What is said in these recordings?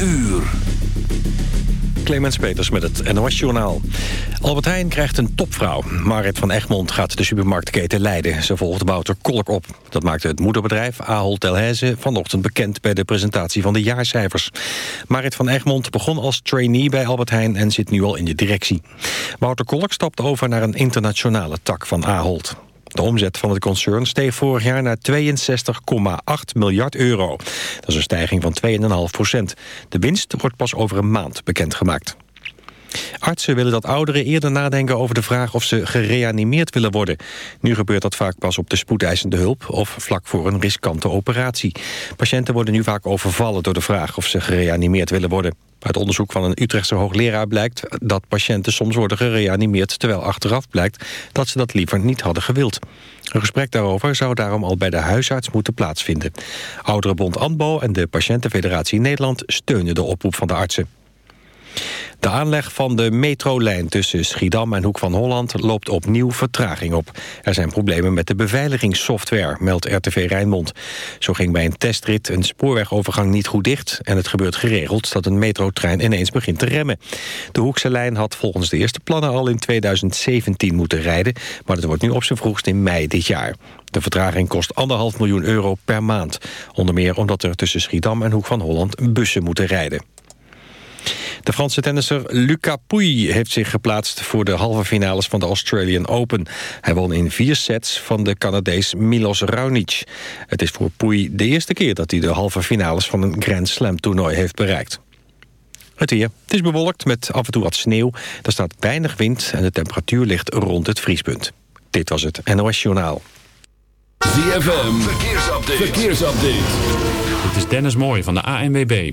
uur. Clemens Peters met het NOS Journaal. Albert Heijn krijgt een topvrouw. Marit van Egmond gaat de supermarktketen leiden. Ze volgt Wouter Kolk op. Dat maakte het moederbedrijf Ahold Delhaize vanochtend bekend... bij de presentatie van de jaarcijfers. Marit van Egmond begon als trainee bij Albert Heijn... en zit nu al in de directie. Wouter Kolk stapt over naar een internationale tak van Ahold. De omzet van het concern steeg vorig jaar naar 62,8 miljard euro. Dat is een stijging van 2,5 procent. De winst wordt pas over een maand bekendgemaakt. Artsen willen dat ouderen eerder nadenken over de vraag of ze gereanimeerd willen worden. Nu gebeurt dat vaak pas op de spoedeisende hulp of vlak voor een riskante operatie. Patiënten worden nu vaak overvallen door de vraag of ze gereanimeerd willen worden. Uit onderzoek van een Utrechtse hoogleraar blijkt dat patiënten soms worden gereanimeerd... terwijl achteraf blijkt dat ze dat liever niet hadden gewild. Een gesprek daarover zou daarom al bij de huisarts moeten plaatsvinden. Ouderenbond ANBO en de Patiëntenfederatie Nederland steunen de oproep van de artsen. De aanleg van de metrolijn tussen Schiedam en Hoek van Holland loopt opnieuw vertraging op. Er zijn problemen met de beveiligingssoftware, meldt RTV Rijnmond. Zo ging bij een testrit een spoorwegovergang niet goed dicht... en het gebeurt geregeld dat een metrotrein ineens begint te remmen. De Hoekse lijn had volgens de eerste plannen al in 2017 moeten rijden... maar dat wordt nu op zijn vroegst in mei dit jaar. De vertraging kost anderhalf miljoen euro per maand. Onder meer omdat er tussen Schiedam en Hoek van Holland bussen moeten rijden. De Franse tennisser Lucas Pouille heeft zich geplaatst... voor de halve finales van de Australian Open. Hij won in vier sets van de Canadees Milos Raonic. Het is voor Pouille de eerste keer dat hij de halve finales... van een Grand Slam toernooi heeft bereikt. Het weer. Het is bewolkt met af en toe wat sneeuw. Er staat weinig wind en de temperatuur ligt rond het vriespunt. Dit was het NOS Journaal. ZFM. Verkeersupdate. Verkeersupdate. Dit is Dennis Mooij van de ANWB.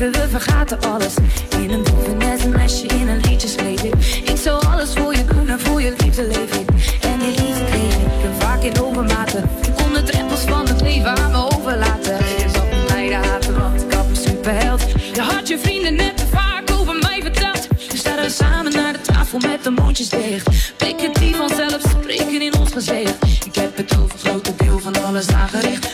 leven, we vergaten alles. In een doffe net een meisje in een liedjesleven. Ik zou alles voor je kunnen, voor je liefde leven. En je liefde kreeg ik vaak in overmaten. Ik kon de drempels van het leven aan me overlaten. Je zat mij de haten, want ik had een superheld. Je had je vrienden net te vaak over mij verteld. We staan samen naar de tafel met de mondjes dicht. Pikken die vanzelf spreken in ons gezicht. Ik heb het overgrote deel van alles aangericht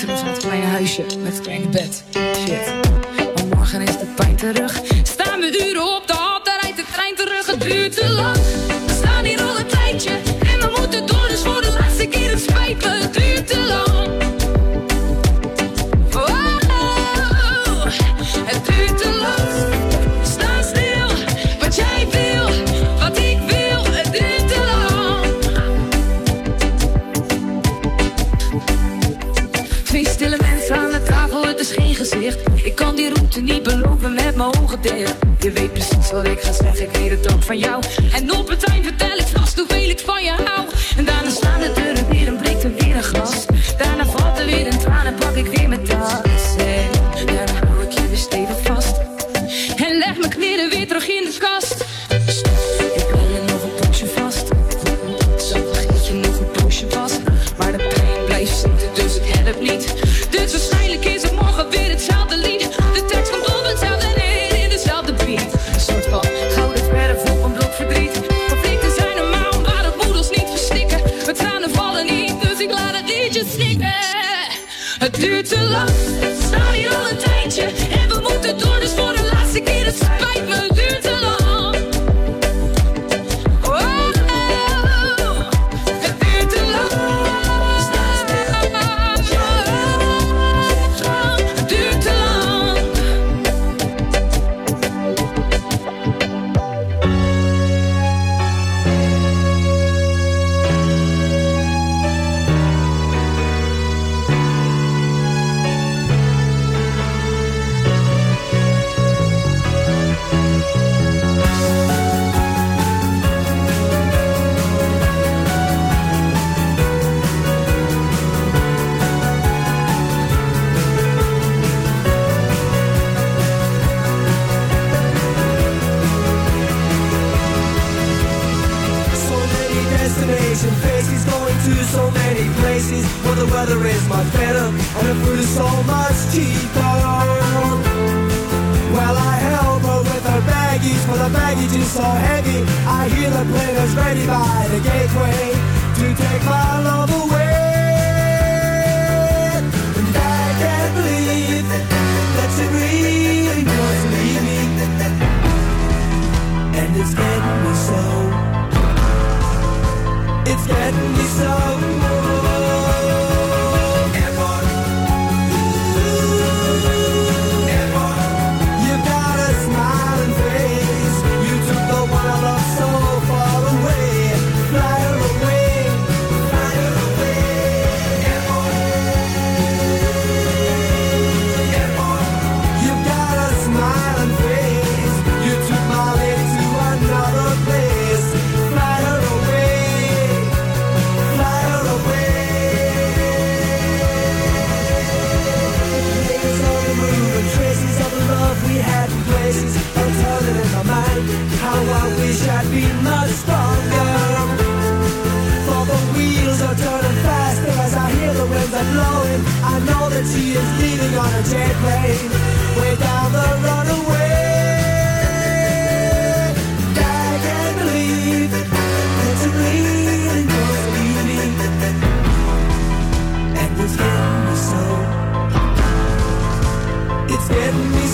Toen was het huisje met het kleine bed. Shit. Maar morgen is de pijn terug. Staan we uren op de hap, daar rijdt de trein terug. Het duurt te lang. We staan hier al een tijdje. En we moeten door, dus voor de laatste keer het spijt. niet beloven met mijn hoge dicht. Je weet precies wat ik ga zeggen, ik weet het ook van jou. En op het eind vertel ik vast hoeveel ik van je hou.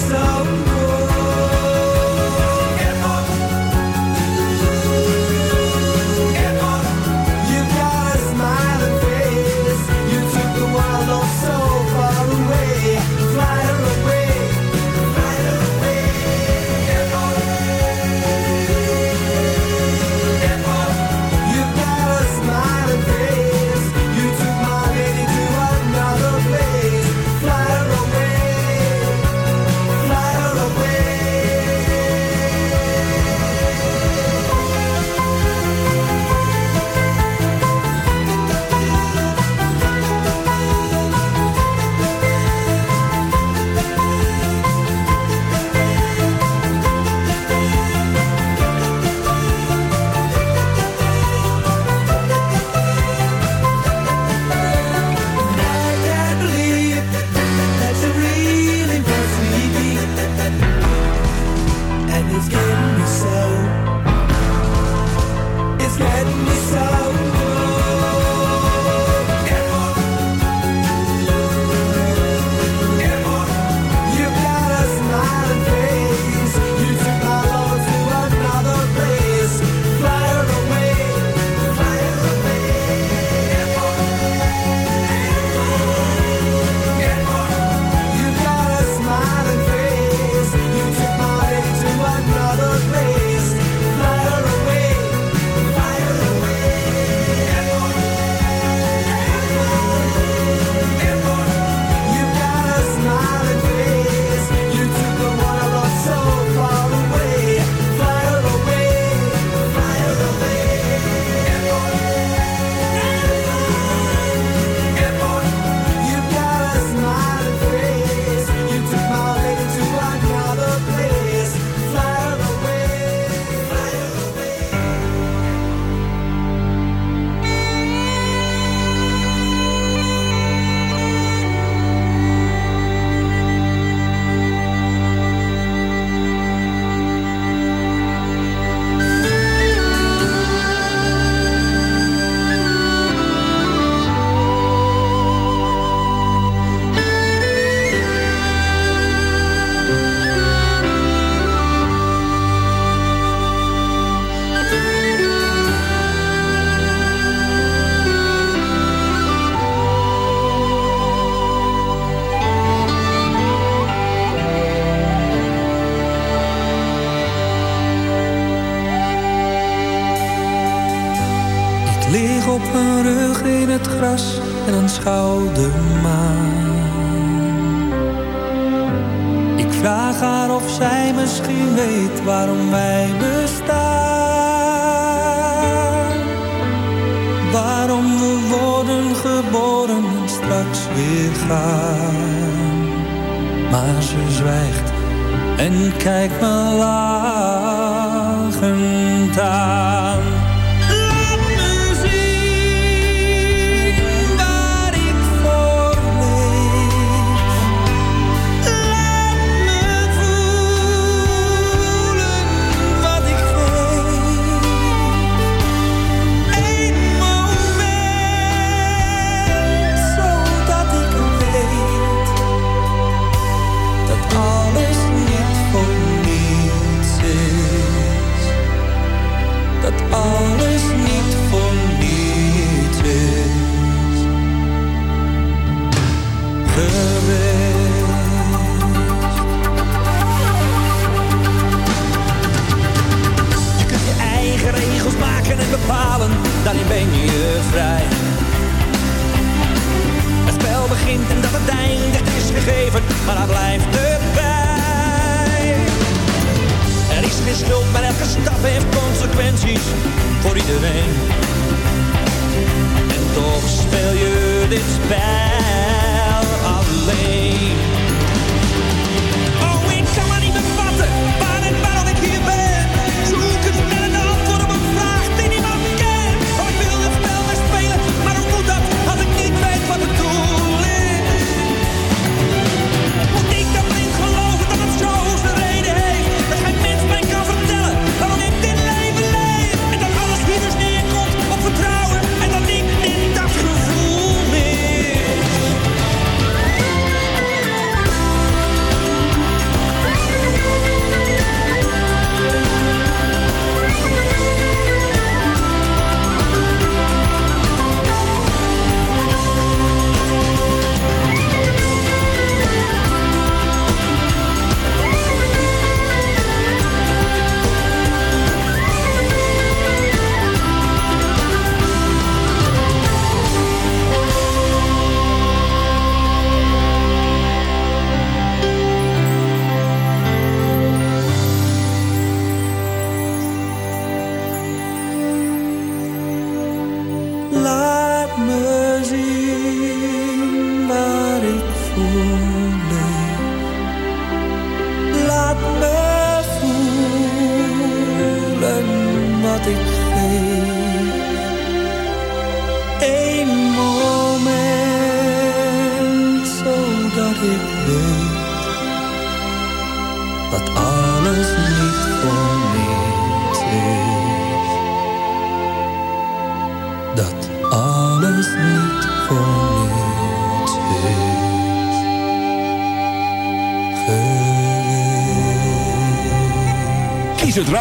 so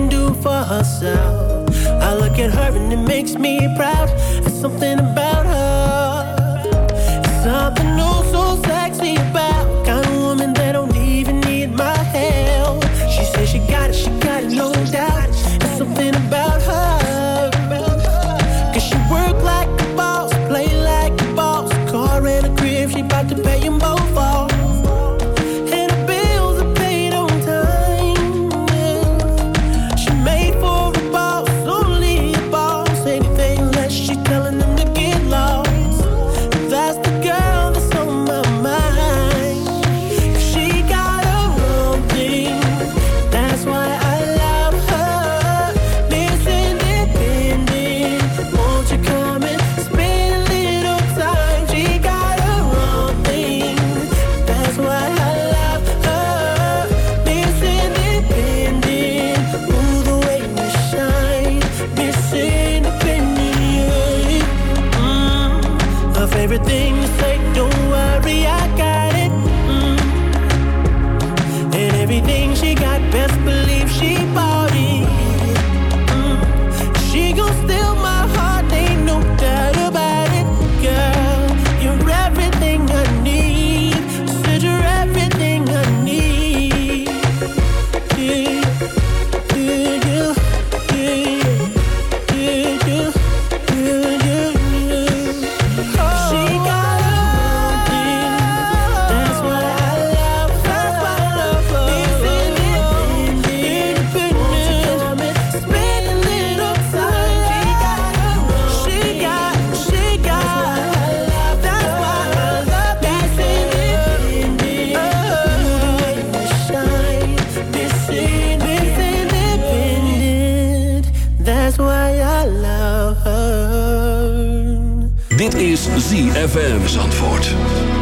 can do for herself. I look at her and it makes me proud. There's something about her. There's something new, so sexy about is ZFM Zandvoort.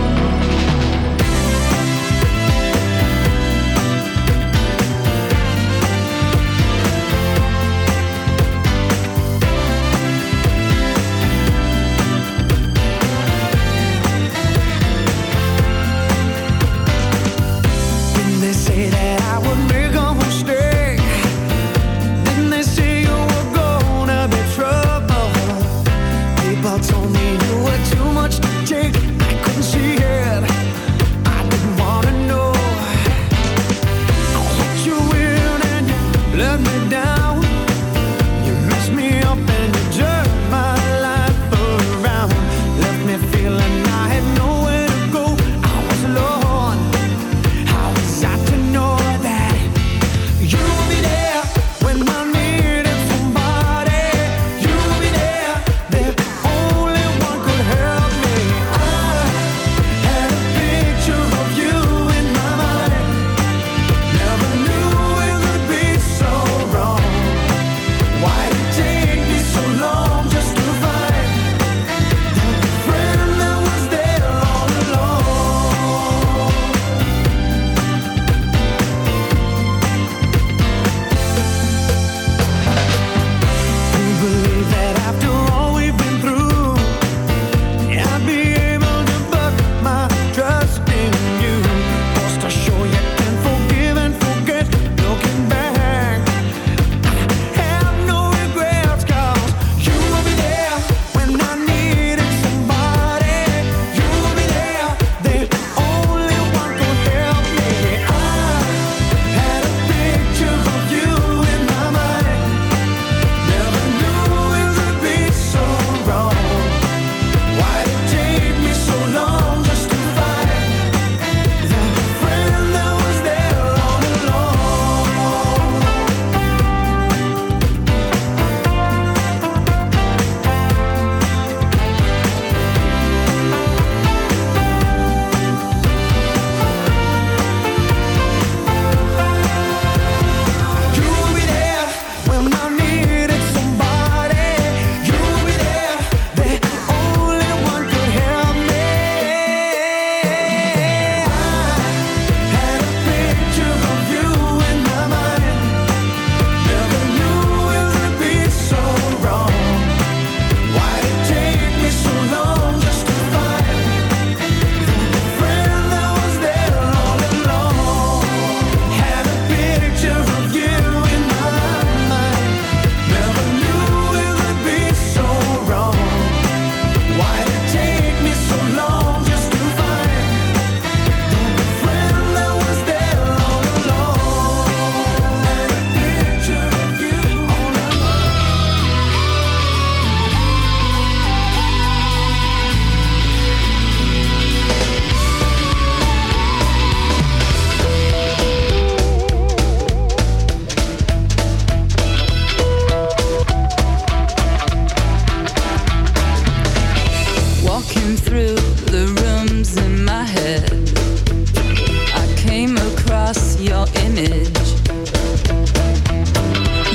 I came across your image.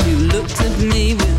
You looked at me with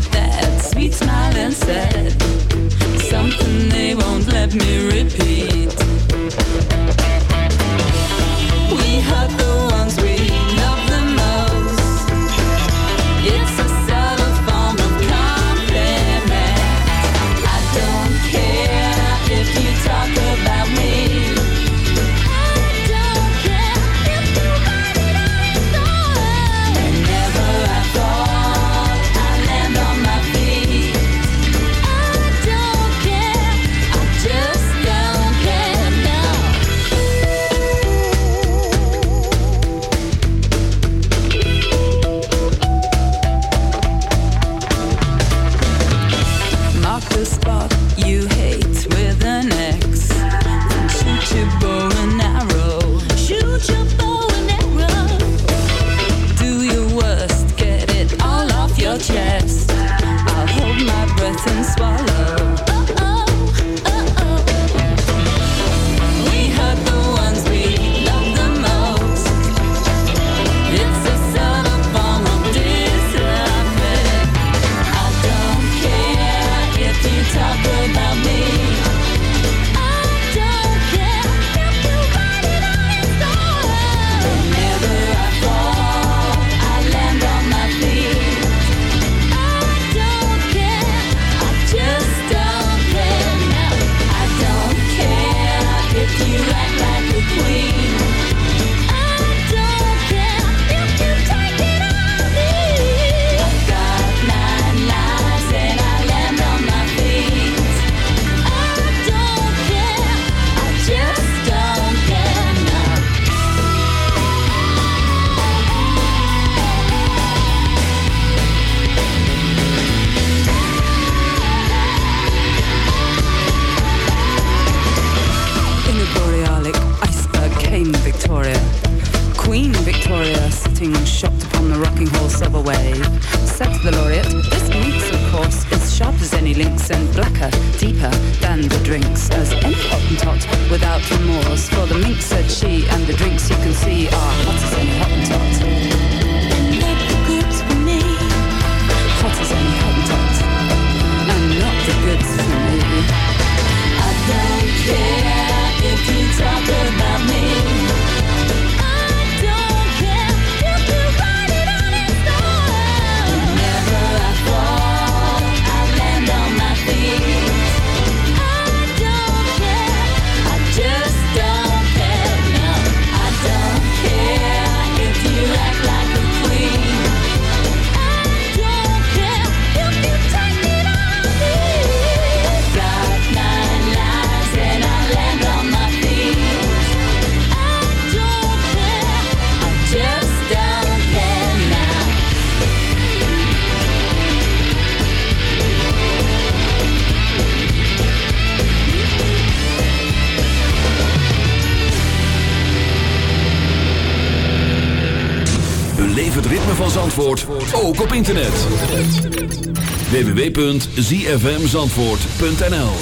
zfmzandvoort.nl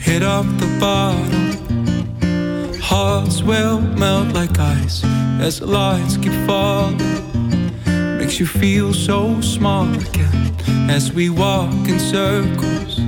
Hit up the bottom. Hearts will melt like ice As the lights keep falling. Makes you feel so small again As we walk in circles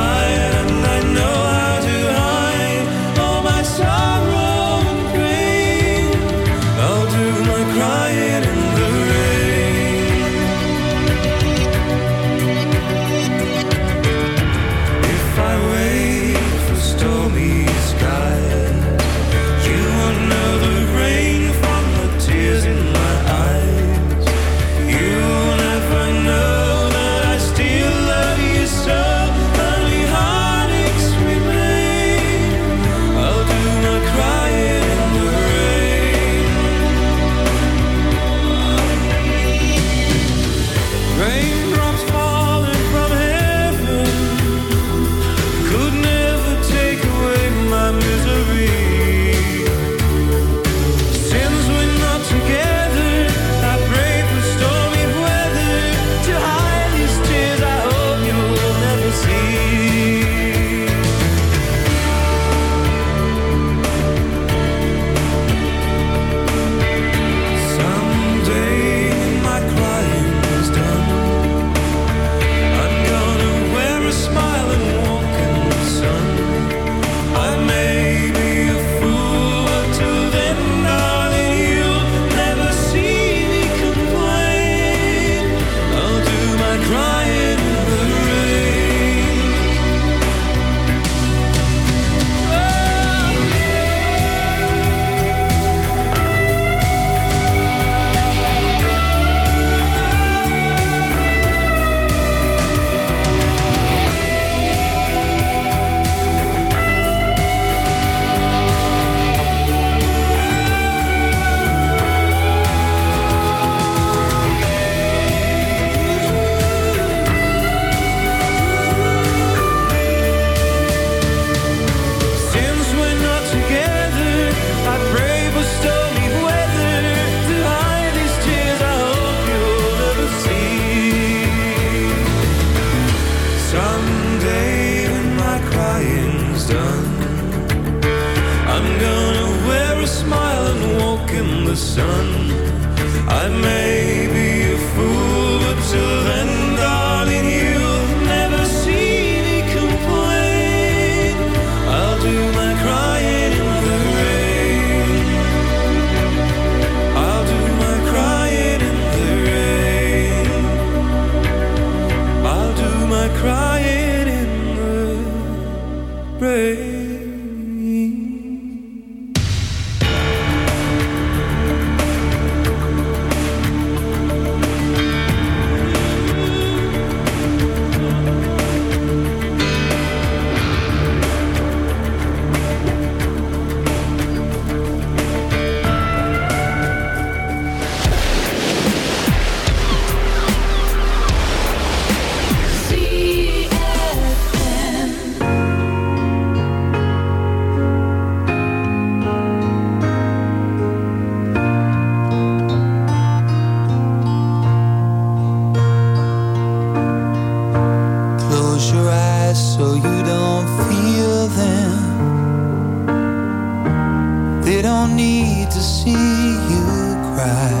see you cry.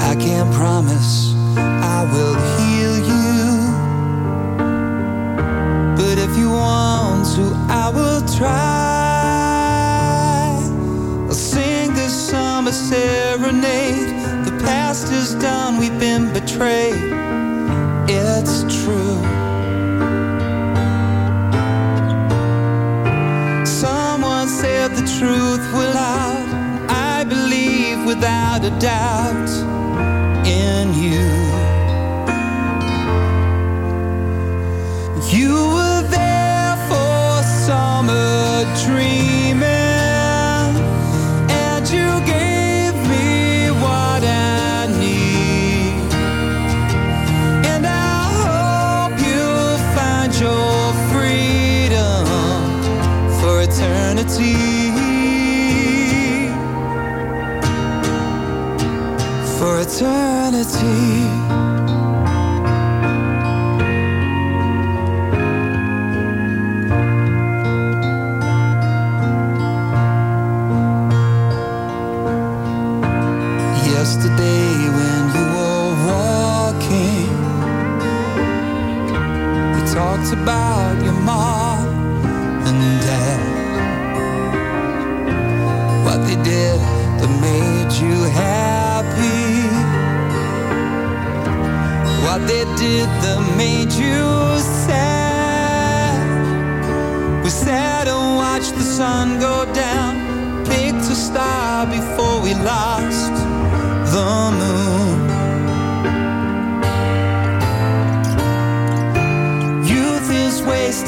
I can't promise I will heal you. But if you want to, I will try. a doubt. eternity.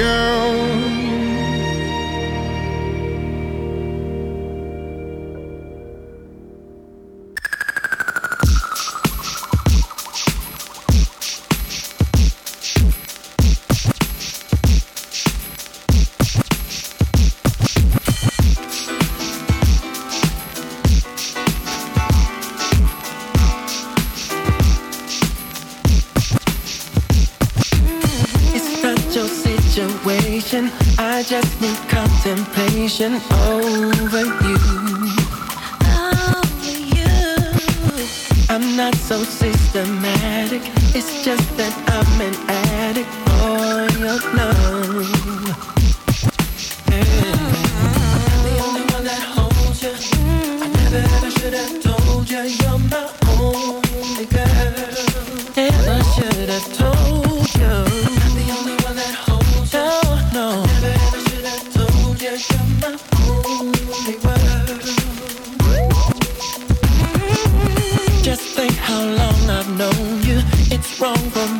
Girl. Situation. I just need contemplation over you. Over you. I'm not so systematic. It's just that I'm an addict for your love. I'm the only one that holds you. I never ever should have told you you're my only girl. Never should have told wrong for me